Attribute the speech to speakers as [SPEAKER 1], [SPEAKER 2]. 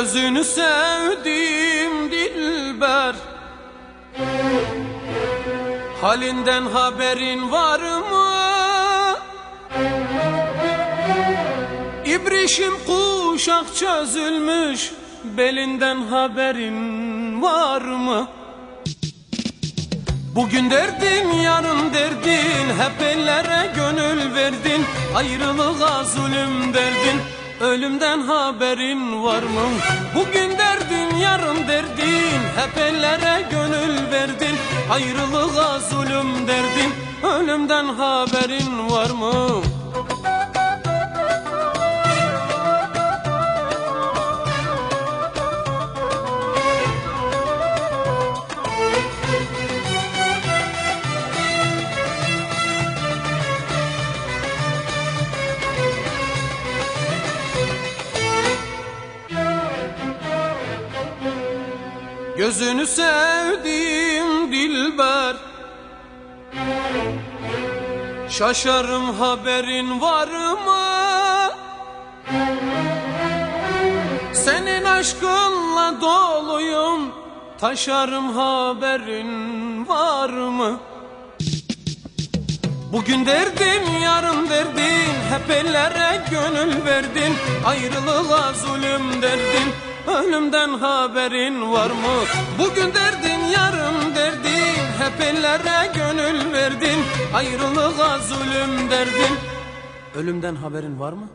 [SPEAKER 1] Gözünü sevdim dilber. Halinden haberin var mı? İbrişim kuşak çözülmüş. Belinden haberin var mı? Bugün derdin yarın derdin. Hep ellere gönül verdin. Ayrılığa zulüm derdin Ölümden haberin var mı? Bugün derdin yarın derdin Hep ellere gönül verdin Ayrılığa zulüm derdin Ölümden haberin var mı? Gözünü sevdiğim dilber. Şaşarım haberin var mı? Senin aşkınla doluyum. Taşarım haberin var mı? Bugün derdin yarın derdin. Hep ellere gönül verdin. Ayrılığa zulüm derdin Ölümden haberin var mı? Bugün derdin yarın derdin Hep ellere gönül verdin Ayrılığa zulüm derdin Ölümden haberin var mı?